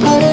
Oh,